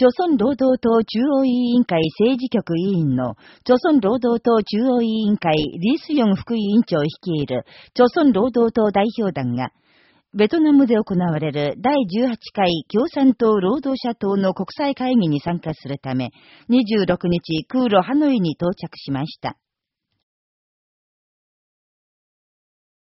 朝鮮労働党中央委員会政治局委員の、朝鮮労働党中央委員会リースヨン副委員長を率いる、朝鮮労働党代表団が、ベトナムで行われる第18回共産党労働者党の国際会議に参加するため、26日空路ハノイに到着しました。